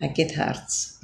I get hurts.